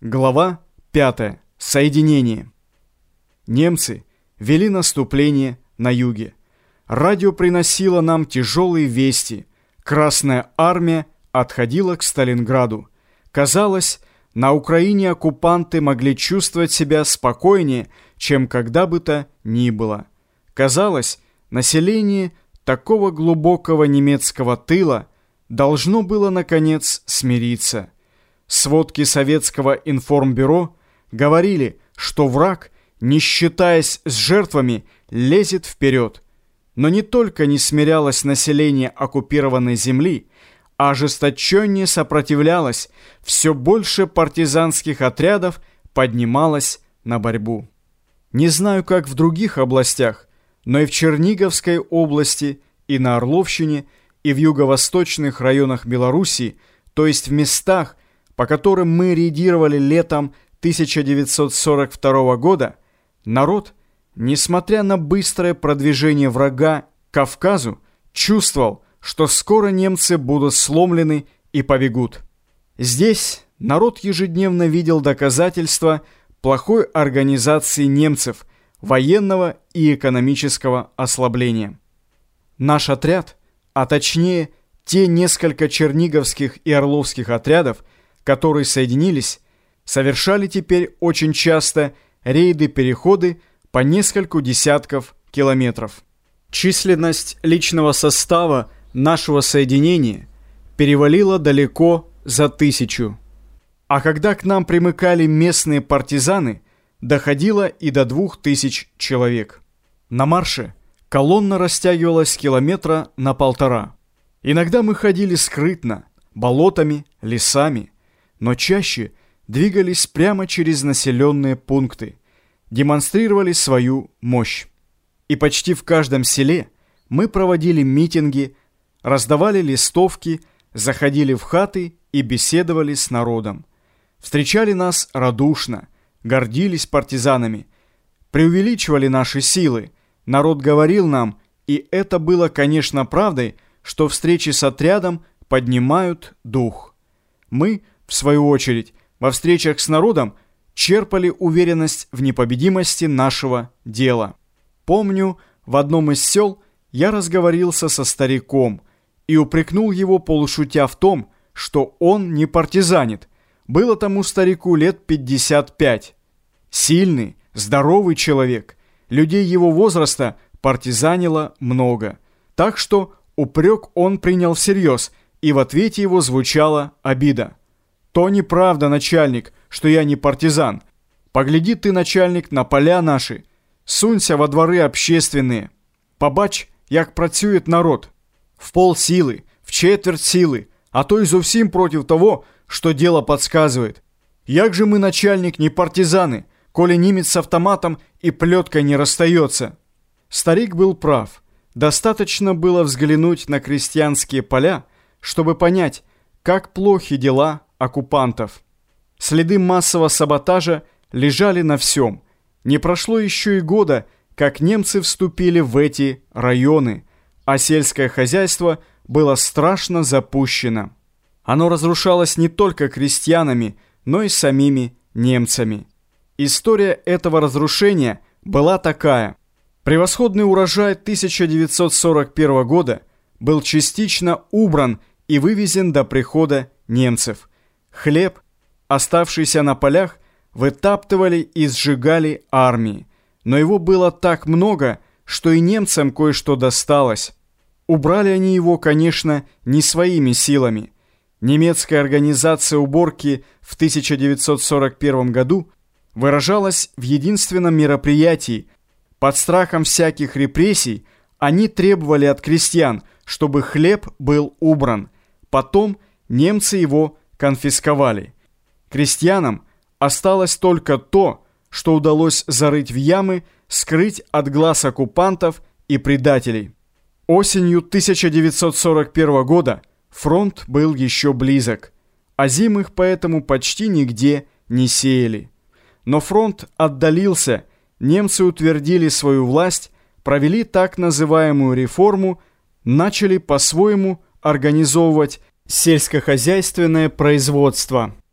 Глава 5. Соединение. Немцы вели наступление на юге. Радио приносило нам тяжелые вести. Красная армия отходила к Сталинграду. Казалось, на Украине оккупанты могли чувствовать себя спокойнее, чем когда бы то ни было. Казалось, население такого глубокого немецкого тыла должно было, наконец, смириться – Сводки советского информбюро говорили, что враг, не считаясь с жертвами, лезет вперед. Но не только не смирялось население оккупированной земли, а ожесточеннее сопротивлялось, все больше партизанских отрядов поднималось на борьбу. Не знаю, как в других областях, но и в Черниговской области, и на Орловщине, и в юго-восточных районах Белоруссии, то есть в местах, по которым мы реагировали летом 1942 года, народ, несмотря на быстрое продвижение врага к Кавказу, чувствовал, что скоро немцы будут сломлены и побегут. Здесь народ ежедневно видел доказательства плохой организации немцев, военного и экономического ослабления. Наш отряд, а точнее те несколько черниговских и орловских отрядов, которые соединились, совершали теперь очень часто рейды-переходы по нескольку десятков километров. Численность личного состава нашего соединения перевалила далеко за тысячу. А когда к нам примыкали местные партизаны, доходило и до двух тысяч человек. На марше колонна растягивалась километра на полтора. Иногда мы ходили скрытно, болотами, лесами, но чаще двигались прямо через населенные пункты, демонстрировали свою мощь. И почти в каждом селе мы проводили митинги, раздавали листовки, заходили в хаты и беседовали с народом. Встречали нас радушно, гордились партизанами, преувеличивали наши силы. Народ говорил нам, и это было, конечно, правдой, что встречи с отрядом поднимают дух. Мы – в свою очередь, во встречах с народом черпали уверенность в непобедимости нашего дела. Помню, в одном из сел я разговорился со стариком и упрекнул его полушутя в том, что он не партизанит. Было тому старику лет 55. Сильный, здоровый человек. Людей его возраста партизанило много. Так что упрек он принял всерьез, и в ответе его звучала обида. То неправда, начальник, что я не партизан. Погляди ты, начальник, на поля наши. Сунься во дворы общественные. Побач, як працюет народ. В пол силы, в четверть силы, а то и зовсім против того, что дело подсказывает. Як же мы, начальник, не партизаны, коли немец с автоматом и плеткой не расстается? Старик был прав. Достаточно было взглянуть на крестьянские поля, чтобы понять, как плохи дела оккупантов. Следы массового саботажа лежали на всем. Не прошло еще и года, как немцы вступили в эти районы, а сельское хозяйство было страшно запущено. Оно разрушалось не только крестьянами, но и самими немцами. История этого разрушения была такая. Превосходный урожай 1941 года был частично убран и вывезен до прихода немцев – Хлеб, оставшийся на полях, вытаптывали и сжигали армии. Но его было так много, что и немцам кое-что досталось. Убрали они его, конечно, не своими силами. Немецкая организация уборки в 1941 году выражалась в единственном мероприятии. Под страхом всяких репрессий они требовали от крестьян, чтобы хлеб был убран. Потом немцы его конфисковали. Крестьянам осталось только то, что удалось зарыть в ямы, скрыть от глаз оккупантов и предателей. Осенью 1941 года фронт был еще близок, а зим их поэтому почти нигде не сеяли. Но фронт отдалился, немцы утвердили свою власть, провели так называемую реформу, начали по-своему организовывать сельскохозяйственное производство –